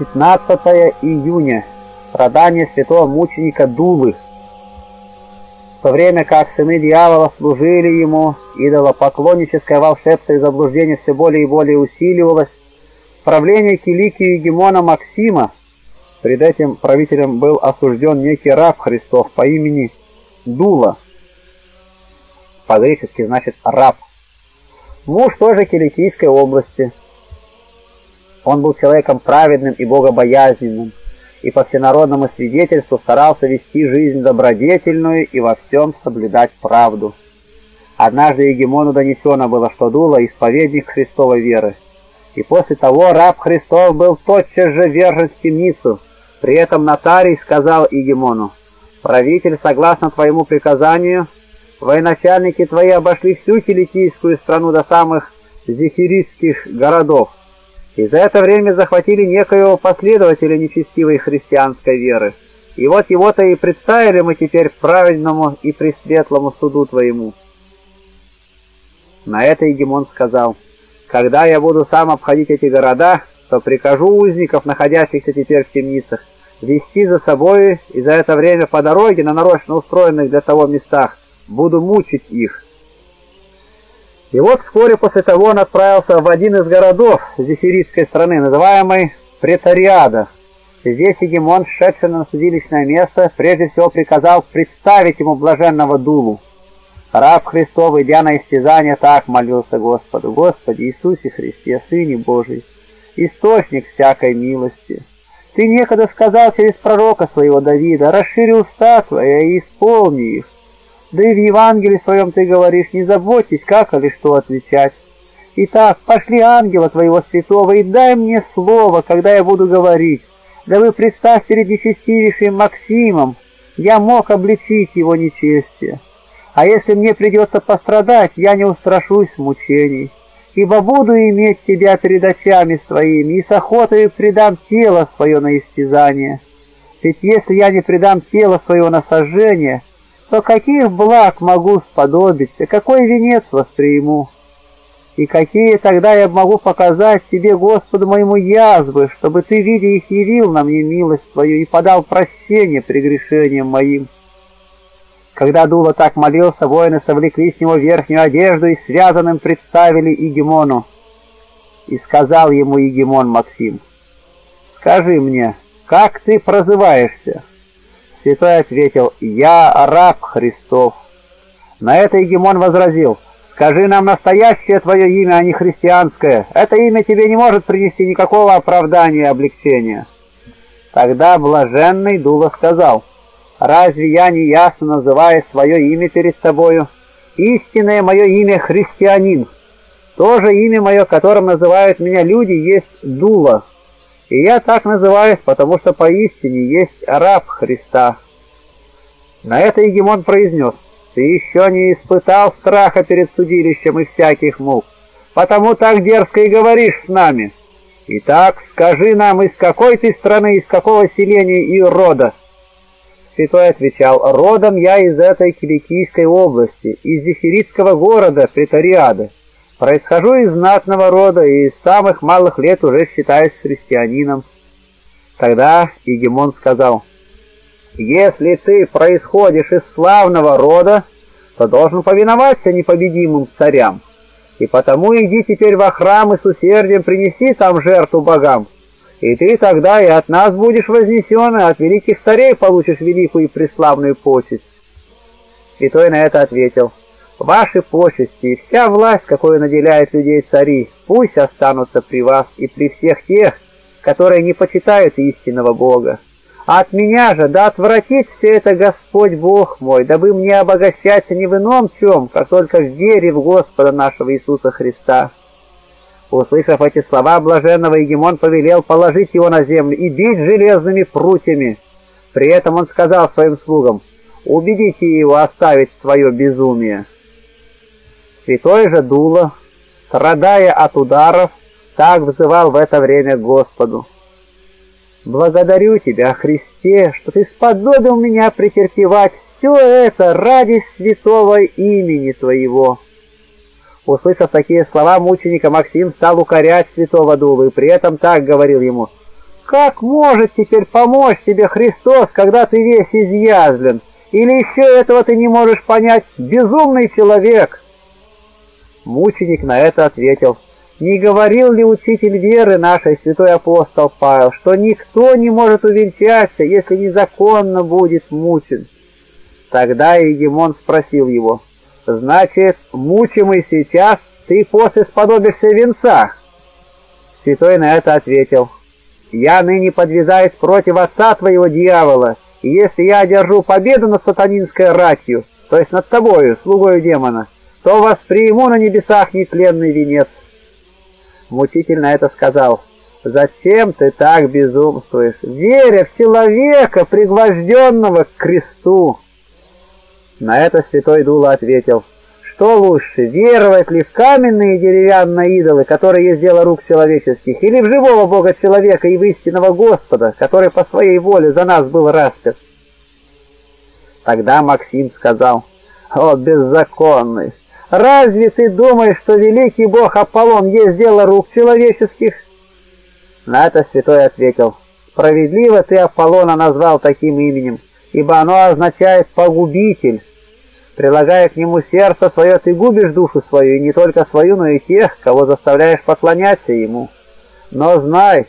15 июня. Страдания святого мученика Дулы. В то время как сыны дьявола служили ему, идолопоклонническое волшебство и заблуждение все более и более усиливалось, правление Киликии Гемона Максима, пред этим правителем был осужден некий раб Христов по имени Дула. По-гречески значит «раб». Муж тоже Киликийской области. Он был человеком праведным и богобоязненным, и по всенародному свидетельству старался вести жизнь добродетельную и во всем соблюдать правду. Однажды Егемону донесено было, что Дула – исповедник Христовой веры, и после того раб Христов был тотчас же вержен в темницу. При этом нотарий сказал Егемону, «Правитель, согласно твоему приказанию, военачальники твои обошли всю киликийскую страну до самых зефирийских городов, и за это время захватили некоего последователя нечестивой христианской веры. И вот его-то и представили мы теперь праведному и пресветлому суду твоему». На это Егемон сказал, «Когда я буду сам обходить эти города, то прикажу узников, находящихся теперь в темницах, вести за собой, и за это время по дороге на нарочно устроенных для того местах буду мучить их». И вот вскоре после того он отправился в один из городов зефиритской страны, называемый Претариада. Здесь Егемон, шедший на судилищное место, прежде всего приказал представить ему блаженного Дулу. Раб Христов, идя на истязание, так молился Господу. «Господи Иисусе Христе, Сыне Божий, источник всякой милости, Ты некогда сказал через пророка своего Давида, расшири уста Твоя и исполни их. Да и в Евангелии своем Ты говоришь, не заботьтесь, как или что отвечать. Итак, пошли ангела Твоего святого и дай мне слово, когда я буду говорить. Да вы представь перед нечестивейшим Максимом, я мог обличить его нечестие. А если мне придется пострадать, я не устрашусь мучений, ибо буду иметь тебя перед очами своими, и с охотой предам тело свое на истязание. Ведь если я не предам тело свое на сожжение, то каких благ могу сподобиться, какой венец восприму? И какие тогда я могу показать тебе, Господу моему, язвы, чтобы ты, видя их, явил на мне милость твою и подал прощение прегрешениям моим?» Когда Дула так молился, воины совлекли с него верхнюю одежду и связанным представили Игемону. И сказал ему Игемон Максим, «Скажи мне, как ты прозываешься?» Святой ответил, «Я раб Христов». На это Игемон возразил, «Скажи нам настоящее твое имя, а не христианское. Это имя тебе не может принести никакого оправдания и облегчения». Тогда блаженный Дула сказал, Разве я не ясно называю свое имя перед тобою? Истинное мое имя христианин. То же имя мое, которым называют меня люди, есть Дула. И я так называюсь, потому что поистине есть раб Христа. На это Егемон произнес, «Ты еще не испытал страха перед судилищем и всяких мук, потому так дерзко и говоришь с нами. Итак, скажи нам, из какой ты страны, из какого селения и рода?» Святой отвечал, «Родом я из этой Киликийской области, из зефиритского города Претариады. Происхожу из знатного рода и из самых малых лет уже считаюсь христианином». Тогда Егемон сказал, «Если ты происходишь из славного рода, то должен повиноваться непобедимым царям, и потому иди теперь во храм и с усердием принеси там жертву богам, и ты тогда и от нас будешь вознесен, и от великих царей получишь великую и преславную почесть. Святой на это ответил, «Ваши почести и вся власть, какой наделяет людей цари, пусть останутся при вас и при всех тех, которые не почитают истинного Бога. А от меня же да отвратит все это Господь Бог мой, дабы мне обогащаться не в ином чем, как только в вере в Господа нашего Иисуса Христа». Услышав эти слова блаженного, Егемон повелел положить его на землю и бить железными прутьями. При этом он сказал своим слугам, «Убедите его оставить свое безумие». Святой же Дула, страдая от ударов, так взывал в это время Господу. «Благодарю Тебя, Христе, что Ты сподобил меня претерпевать все это ради святого имени Твоего». Услышав такие слова мученика, Максим стал укорять святого Дулу и при этом так говорил ему, как может теперь помочь тебе Христос, когда ты весь изъязлен? Или еще этого ты не можешь понять, безумный человек?» Мученик на это ответил, «Не говорил ли учитель веры нашей, святой апостол Павел, что никто не может увенчаться, если незаконно будет мучен?» Тогда Егемон спросил его, «Значит, мучимый сейчас ты после сподобишься венца?» Святой на это ответил, «Я ныне подвязаюсь против отца твоего дьявола, и если я одержу победу над сатанинской ратью, то есть над тобою, слугою демона, то восприму на небесах нетленный венец». Мучитель на это сказал, «Зачем ты так безумствуешь, веря в человека, пригвожденного к кресту?» На это святой Дула ответил, что лучше, веровать ли в каменные деревянные идолы, которые есть дело рук человеческих, или в живого Бога человека и в истинного Господа, который по своей воле за нас был распят? Тогда Максим сказал, «О, беззаконный! Разве ты думаешь, что великий Бог Аполлон есть дело рук человеческих?» На это святой ответил, «Справедливо ты Аполлона назвал таким именем, ибо оно означает «погубитель», Прилагая к нему сердце свое, ты губишь душу свою, и не только свою, но и тех, кого заставляешь поклоняться ему. Но знай,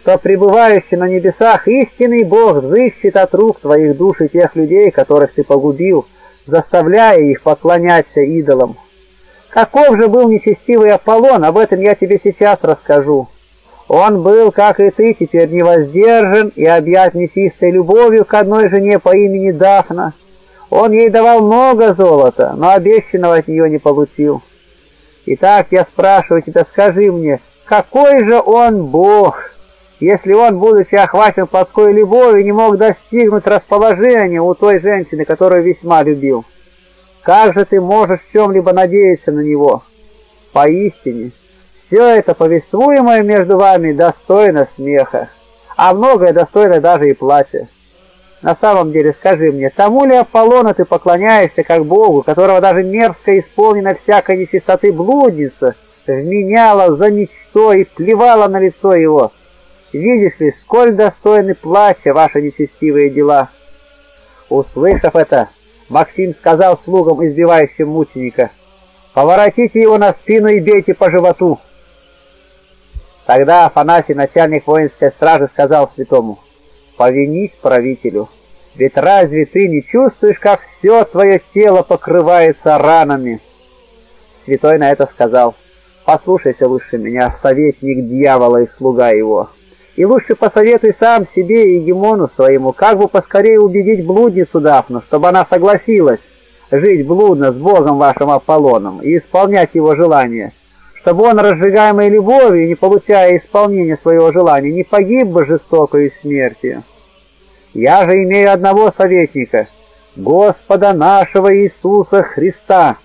что пребывающий на небесах истинный Бог взыщет от рук твоих душ и тех людей, которых ты погубил, заставляя их поклоняться идолам. Каков же был нечестивый Аполлон, об этом я тебе сейчас расскажу. Он был, как и ты, теперь невоздержан и объят нечистой любовью к одной жене по имени Дафна, он ей давал много золота, но обещанного от нее не получил. Итак, я спрашиваю тебя, скажи мне, какой же он Бог, если он, будучи охвачен плотской любовью, не мог достигнуть расположения у той женщины, которую весьма любил? Как же ты можешь в чем-либо надеяться на него? Поистине, все это повествуемое между вами достойно смеха, а многое достойно даже и плача. На самом деле, скажи мне, тому ли Аполлону ты поклоняешься как Богу, которого даже мерзко исполнена всякой нечистоты блудница, вменяла за ничто и плевала на лицо его? Видишь ли, сколь достойны плача ваши нечестивые дела? Услышав это, Максим сказал слугам, избивающим мученика, «Поворотите его на спину и бейте по животу». Тогда Афанасий, начальник воинской стражи, сказал святому, повинись правителю. Ведь разве ты не чувствуешь, как все твое тело покрывается ранами?» Святой на это сказал, «Послушайся лучше меня, советник дьявола и слуга его, и лучше посоветуй сам себе и Егемону своему, как бы поскорее убедить блудницу Дафну, чтобы она согласилась жить блудно с Богом вашим Аполлоном и исполнять его желания, чтобы он, разжигаемой любовью, не получая исполнения своего желания, не погиб бы жестокой смертью. Я же имею одного советника, Господа нашего Иисуса Христа.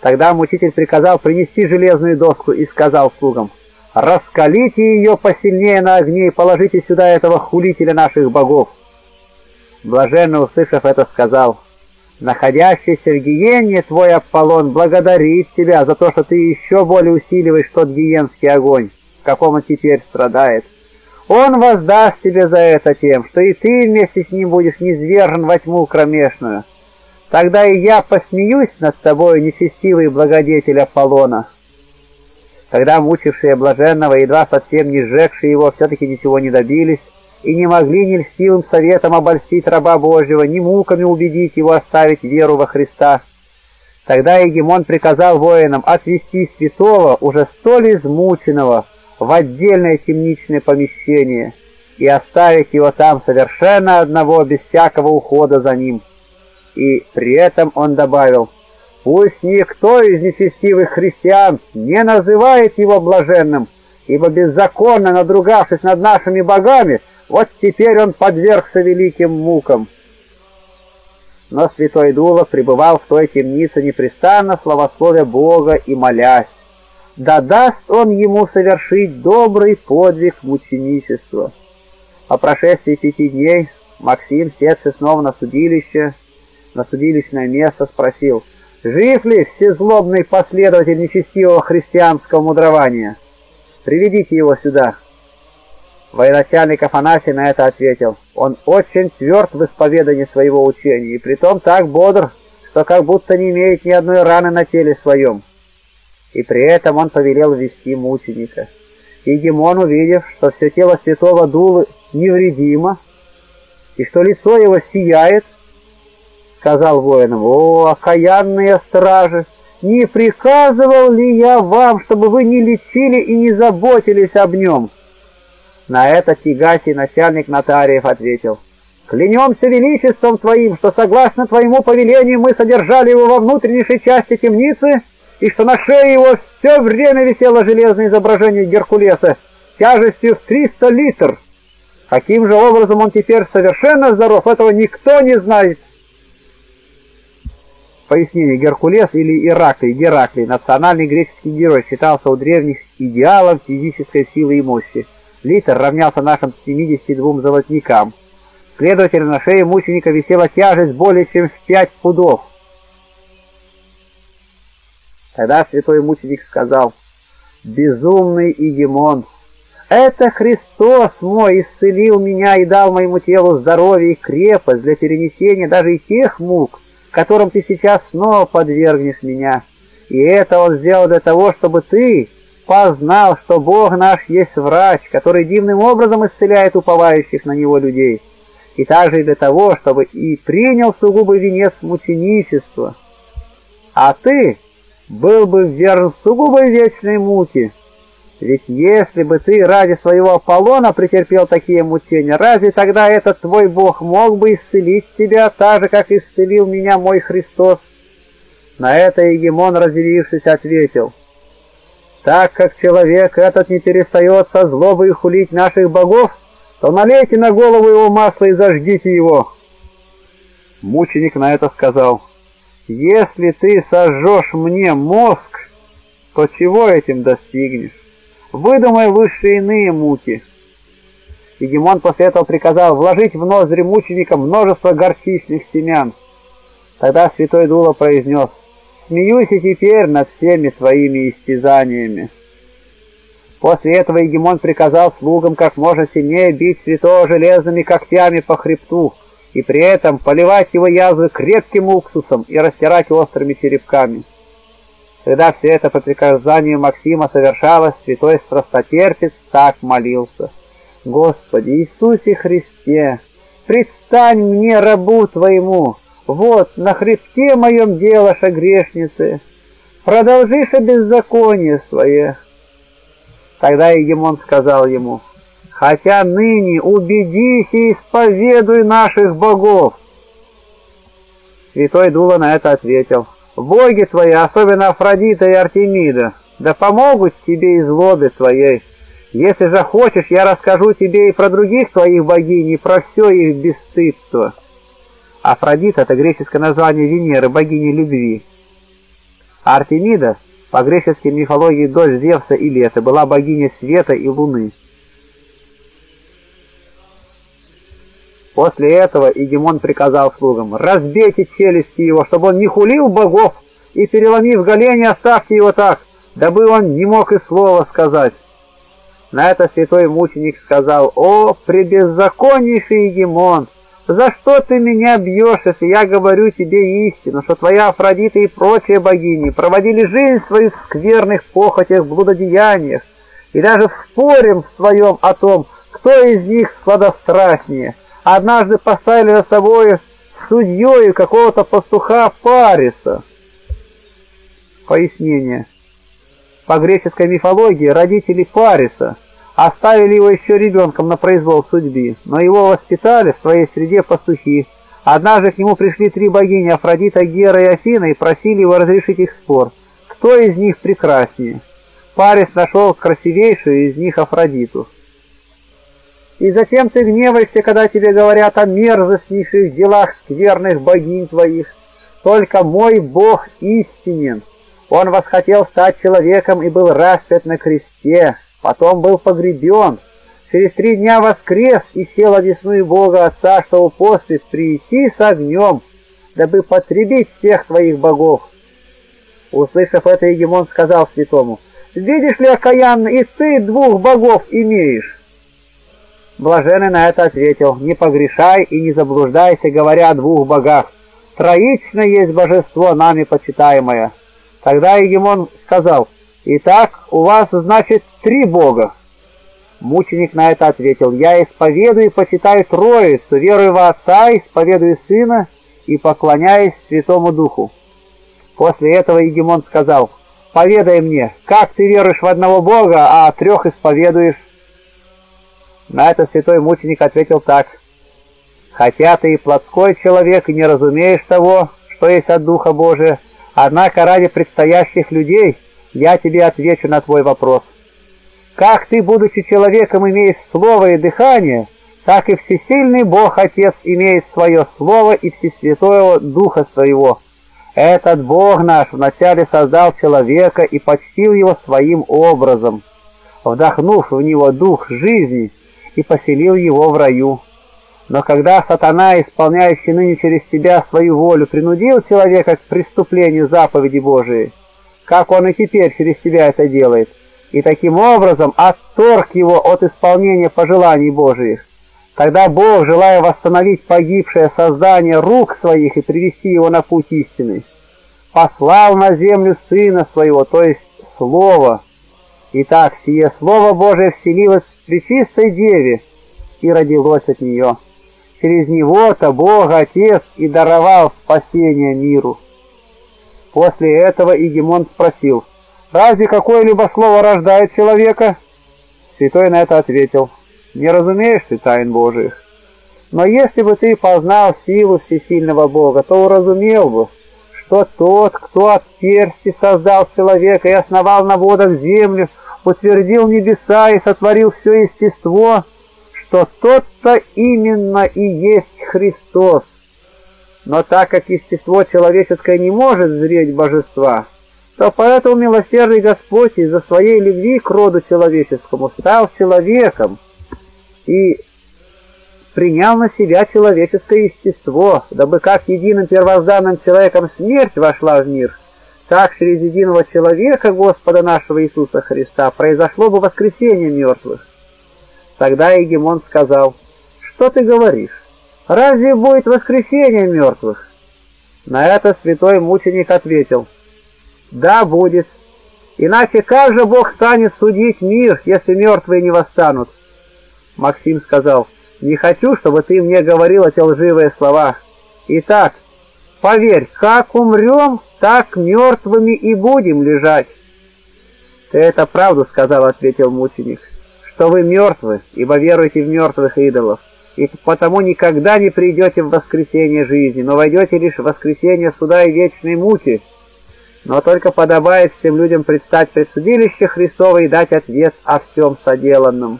Тогда мучитель приказал принести железную доску и сказал слугам, «Раскалите ее посильнее на огне и положите сюда этого хулителя наших богов». Блаженно услышав это, сказал, «Находящийся в гиене твой Аполлон благодарит тебя за то, что ты еще более усиливаешь тот гиенский огонь, в каком он теперь страдает. Он воздаст тебе за это тем, что и ты вместе с ним будешь низвержен во тьму кромешную. Тогда и я посмеюсь над тобой, нечестивый благодетель Аполлона. Когда мучившие блаженного, едва совсем не сжегшие его, все-таки ничего не добились, и не могли ни льстивым советом обольстить раба Божьего, ни муками убедить его оставить веру во Христа. Тогда Егемон приказал воинам отвести святого, уже столь измученного, в отдельное темничное помещение и оставить его там совершенно одного, без всякого ухода за ним. И при этом он добавил, «Пусть никто из нечестивых христиан не называет его блаженным, ибо беззаконно надругавшись над нашими богами, вот теперь он подвергся великим мукам». Но святой Дула пребывал в той темнице непрестанно славословя Бога и молясь да даст он ему совершить добрый подвиг мученичества. По прошествии пяти дней Максим, севший снова на судилище, на судилищное место, спросил, «Жив ли всезлобный последователь нечестивого христианского мудрования? Приведите его сюда». Военачальник Афанасий на это ответил. Он очень тверд в исповедании своего учения, и притом так бодр, что как будто не имеет ни одной раны на теле своем. И при этом он повелел вести мученика. И Гемон, увидев, что все тело святого Дулы невредимо, и что лицо его сияет, сказал воинам, «О, окаянные стражи! Не приказывал ли я вам, чтобы вы не лечили и не заботились об нем?» На это Тигасий, начальник нотариев, ответил, «Клянемся величеством твоим, что согласно твоему повелению мы содержали его во внутреннейшей части темницы, и что на шее его все время висело железное изображение Геркулеса тяжестью в 300 литров. Каким же образом он теперь совершенно здоров, этого никто не знает». Пояснение Геркулес или Ираклий, Гераклий, национальный греческий герой, считался у древних идеалом физической силы и мощи. Литр равнялся нашим 72 золотникам. Следовательно, на шее мученика висела тяжесть более чем в пять пудов. Тогда святой мученик сказал, «Безумный Игемон, это Христос мой исцелил меня и дал моему телу здоровье и крепость для перенесения даже и тех мук, которым ты сейчас снова подвергнешь меня. И это Он сделал для того, чтобы ты познал, что Бог наш есть врач, который дивным образом исцеляет уповающих на Него людей, и также и для того, чтобы и принял сугубый венец мученичества. А ты был бы верн сугубой вечной муки, ведь если бы ты ради своего Аполлона претерпел такие мучения, разве тогда этот твой Бог мог бы исцелить тебя так же, как исцелил меня мой Христос? На это Егемон, разделившись, ответил — так как человек этот не перестает со злобой хулить наших богов, то налейте на голову его масло и зажгите его. Мученик на это сказал, если ты сожжешь мне мозг, то чего этим достигнешь? Выдумай высшие иные муки. И Гимон после этого приказал вложить в ноздри мученика множество горчичных семян. Тогда святой Дула произнес, Смеюсь и теперь над всеми твоими истязаниями. После этого Егемон приказал слугам как можно сильнее бить святого железными когтями по хребту и при этом поливать его язвы крепким уксусом и растирать острыми черепками. Когда все это по приказанию Максима совершалось, святой страстотерпец так молился. «Господи Иисусе Христе, предстань мне, рабу Твоему, вот, на хребте моем делаша грешницы, продолжиша беззаконие свое. Тогда Егемон сказал ему, хотя ныне убедись и исповедуй наших богов. Святой Дула на это ответил, боги твои, особенно Афродита и Артемида, да помогут тебе из злобы твоей. Если же хочешь, я расскажу тебе и про других твоих богинь, и про все их бесстыдство. Афродита – это греческое название Венеры, богини любви. А Артемида, по греческой мифологии дочь Зевса и Лета, была богиней света и луны. После этого Игемон приказал слугам, разбейте челюсти его, чтобы он не хулил богов, и, переломив голени, оставьте его так, дабы он не мог и слова сказать. На это святой мученик сказал, «О, пребеззаконнейший Егемон, за что ты меня бьешь, если я говорю тебе истину, что твоя Афродита и прочие богини проводили жизнь свою в скверных похотях, блудодеяниях, и даже спорим в своем о том, кто из них сладострастнее. Однажды поставили за собой судьей какого-то пастуха Париса. Пояснение. По греческой мифологии родители Париса – Оставили его еще ребенком на произвол судьбы, но его воспитали в своей среде пастухи. Однажды к нему пришли три богини Афродита, Гера и Афина и просили его разрешить их спор. Кто из них прекраснее? Парис нашел красивейшую из них Афродиту. И затем ты гневаешься, когда тебе говорят о мерзостнейших делах скверных богинь твоих. Только мой Бог истинен. Он восхотел стать человеком и был распят на кресте, Потом был погребен, через три дня воскрес и сел одесную Бога Отца, чтобы после прийти с огнем, дабы потребить всех твоих богов. Услышав это, Егемон сказал святому, «Видишь ли, окаянно, и ты двух богов имеешь». Блаженный на это ответил, «Не погрешай и не заблуждайся, говоря о двух богах. Троично есть божество, нами почитаемое». Тогда Егемон сказал, «Итак, у вас, значит, три бога». Мученик на это ответил, «Я исповедую и почитаю Троицу, верую в Отца, исповедую Сына и поклоняюсь Святому Духу». После этого Егемон сказал, «Поведай мне, как ты веруешь в одного Бога, а трех исповедуешь?» На это святой мученик ответил так, «Хотя ты и плотской человек, и не разумеешь того, что есть от Духа Божия, однако ради предстоящих людей я тебе отвечу на твой вопрос. Как ты, будучи человеком, имеешь слово и дыхание, так и всесильный Бог Отец имеет свое слово и всесвятого Духа своего». Этот Бог наш вначале создал человека и почтил его своим образом, вдохнув в него дух жизни и поселил его в раю. Но когда сатана, исполняющий ныне через себя свою волю, принудил человека к преступлению заповеди Божией, как он и теперь через себя это делает, и таким образом отторг его от исполнения пожеланий Божиих, Тогда Бог, желая восстановить погибшее создание рук своих и привести его на путь истины, послал на землю Сына Своего, то есть Слово. Итак, сие Слово Божие вселилось Пречистой Деве и родилось от нее. Через Него-то Бог Отец и даровал спасение миру. После этого Игемон спросил, «Разве какое-либо слово рождает человека?» Святой на это ответил, не разумеешь ты тайн Божиих. Но если бы ты познал силу всесильного Бога, то уразумел бы, что тот, кто от персти создал человека и основал на водах землю, утвердил небеса и сотворил все естество, что тот-то именно и есть Христос. Но так как естество человеческое не может зреть божества, то поэтому милосердный Господь из-за своей любви к роду человеческому стал человеком, и принял на себя человеческое естество, дабы как единым первозданным человеком смерть вошла в мир, так через единого человека, Господа нашего Иисуса Христа, произошло бы воскресение мертвых. Тогда Егемон сказал, что ты говоришь? Разве будет воскресение мертвых? На это святой мученик ответил, да, будет. Иначе как же Бог станет судить мир, если мертвые не восстанут? Максим сказал, «Не хочу, чтобы ты мне говорил эти лживые слова. Итак, поверь, как умрем, так мертвыми и будем лежать». «Ты это правду сказал», — ответил мученик, «что вы мертвы, ибо веруете в мертвых идолов, и потому никогда не придете в воскресение жизни, но войдете лишь в воскресение суда и вечной муки. Но только подобает всем людям предстать пред судилище Христово и дать ответ о всем соделанном».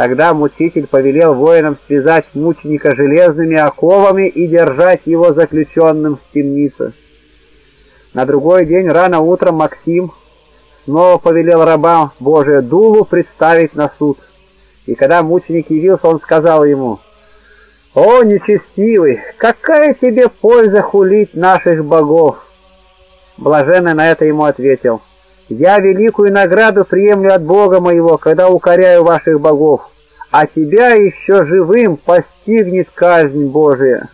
Тогда мучитель повелел воинам связать мученика железными оковами и держать его заключенным в темнице. На другой день рано утром Максим снова повелел рабам Божия Дулу представить на суд. И когда мученик явился, он сказал ему, «О, нечестивый, какая тебе польза хулить наших богов?» Блаженный на это ему ответил, я великую награду приемлю от Бога моего, когда укоряю ваших богов, а тебя еще живым постигнет казнь Божия».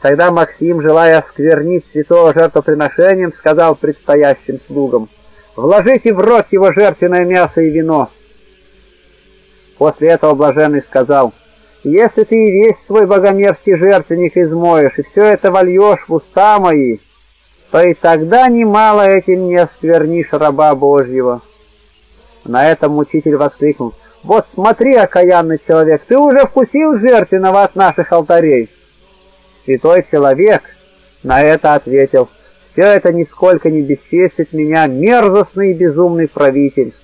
Тогда Максим, желая осквернить святого жертвоприношением, сказал предстоящим слугам, «Вложите в рот его жертвенное мясо и вино». После этого блаженный сказал, «Если ты и весь свой богомерзкий жертвенник измоешь, и все это вольешь в уста мои, то и тогда немало этим не осквернишь раба Божьего». На этом учитель воскликнул, «Вот смотри, окаянный человек, ты уже вкусил жертвенного от наших алтарей». Святой человек на это ответил, «Все это нисколько не бесчестит меня, мерзостный и безумный правитель».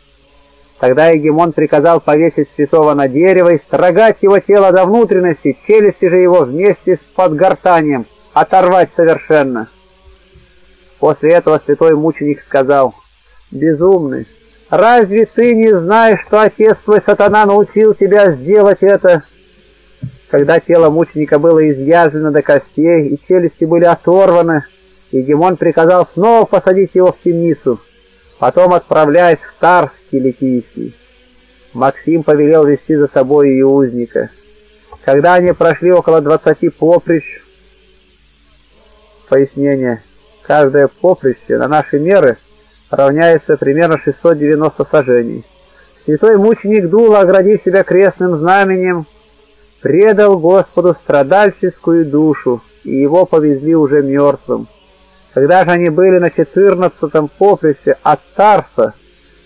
Тогда Егемон приказал повесить святого на дерево и строгать его тело до внутренности, челюсти же его вместе с подгортанием оторвать совершенно. После этого святой мученик сказал, «Безумный, разве ты не знаешь, что отец твой сатана научил тебя сделать это?» Когда тело мученика было изъязвлено до костей и челюсти были оторваны, Егемон приказал снова посадить его в темницу, потом отправляясь в Тарс Киликийский. Максим повелел вести за собой ее узника. Когда они прошли около двадцати поприщ, пояснение, каждое поприще на наши меры равняется примерно 690 сажений. Святой мученик Дула, оградив себя крестным знаменем, предал Господу страдальческую душу, и его повезли уже мертвым. Когда же они были на четырнадцатом поприще от Тарса,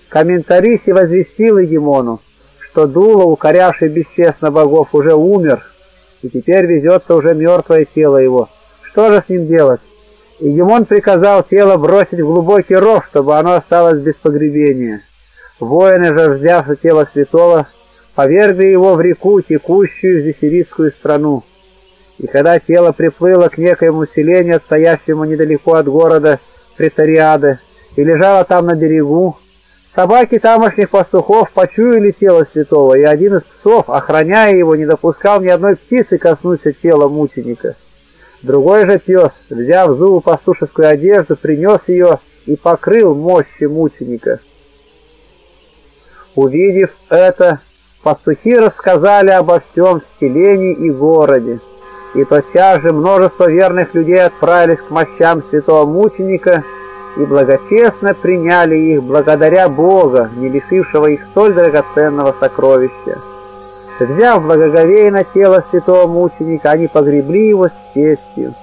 комментарий возвестил Егемону, что Дула, укорявший бесчестно богов, уже умер, и теперь везется уже мертвое тело его. Что же с ним делать? Егемон приказал тело бросить в глубокий ров, чтобы оно осталось без погребения. Воины взяв тело святого, повергли его в реку, текущую в Зефиритскую страну. И когда тело приплыло к некоему селению, стоящему недалеко от города Претариады, и лежало там на берегу, собаки тамошних пастухов почуяли тело святого, и один из псов, охраняя его, не допускал ни одной птицы коснуться тела мученика. Другой же пес, взяв зубу пастушескую одежду, принес ее и покрыл мощи мученика. Увидев это, пастухи рассказали обо всем в селении и городе, и тотчас же множество верных людей отправились к мощам святого мученика и благочестно приняли их благодаря Бога, не лишившего их столь драгоценного сокровища. Взяв благоговейно тело святого мученика, они погребли его с честью.